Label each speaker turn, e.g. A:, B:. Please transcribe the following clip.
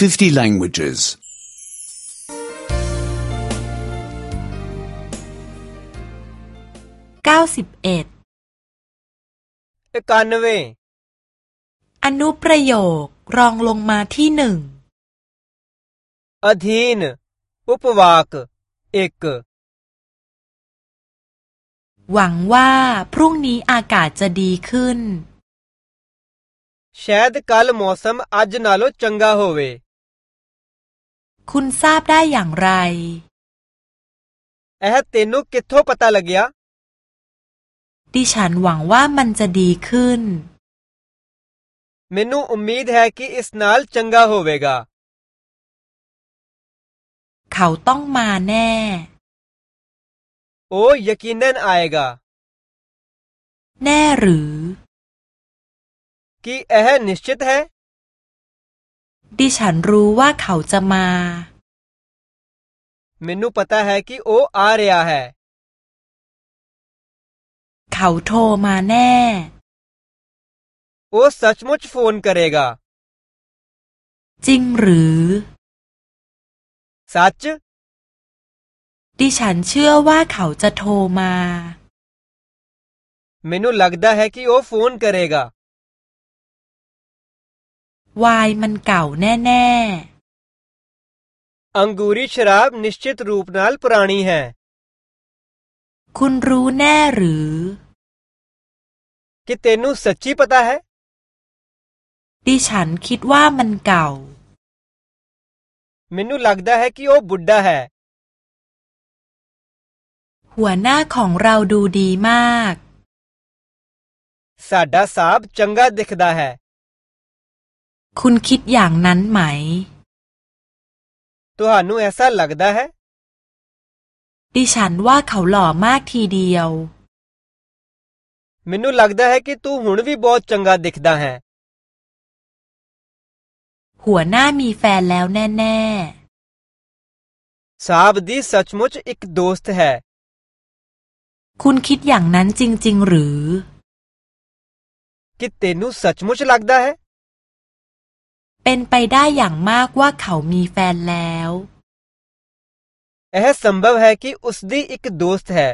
A: 50 languages.
B: 91
C: इक्यानवे
B: อนุประโยครองลงมาที่หนึ่ง
C: अधीन उपवाक एक
B: หวังว่าพรุ่งนี้อากาศจะดีขึ้น
C: शायद कल मौसम अज नालों चंगा होवे
B: คุณทราบได้อย่างไร
C: ਇਹ ਤੈਨੂੰ ਕਿੱਥੋਂ ਪਤਾ ਲੱਗਿਆ
B: ดิฉันหวังว่ามันจะดีขึ้น
C: ਮੈਨੂੰ ਉਮੀਦ ਹੈ ਕਿ ਇਸ ਨਾਲ ਚੰਗਾ ਹੋਵੇਗਾ
B: เขาต้องมาแน่
C: ਉਹ ਯਕੀਨਨ ਆਏਗਾ
B: แน่หรือ
C: ਕਿ ਇਹ ਨਿਸ਼ਚਿਤ ਹੈ
B: ดิฉันรู้ว่าเขาจะมา
C: मेनू पता है कि โอ आ रहा है
B: เขาโทรมาแน่
C: โอสัชมุชฟอ फोन करेगा
B: จริงหรือ
C: सच
B: ดิฉันเชื่อว่าเขาจะโทรมา
C: मेनू लगता है โอ वो फोन करेगा
B: วายมันเก่าแน่ๆ
C: अंगूरी शराब निश्चित रूप नाल पुरानी है
B: คุณรู้แน่หรือ
C: कि तेनू सच्ची पता है
B: ดิฉันคิดว่ามันเก่า
C: मेनू लगदा है कि ओ बुड्ढा है
B: หัวหน้าของเราดูดีมาก
C: साडा साहब चंगा दिखदा है
B: คุณคิดอย่างนั้นไหม
C: ตัวหนูเอซ่าลักดาฮ
B: ดิฉันว่าเขาหล่อมากทีเดียว
C: มินูลักดาฮคิตัวหุนวีบอจังกาดิกด้าฮ
B: หัวหน้ามีแฟนแล้วแน่ๆ
C: ซาบดีสัจมุชอีกดอสต์ฮ
B: คุณคิดอย่างนั้นจริง ๆ หรือ
C: คิดเ कि तेनू सचमुच लगता है
B: เป็นไปได้อย่างมากว่าเขามีแฟนแล้ว
C: यह संभव है कि उसकी एक दोस्त है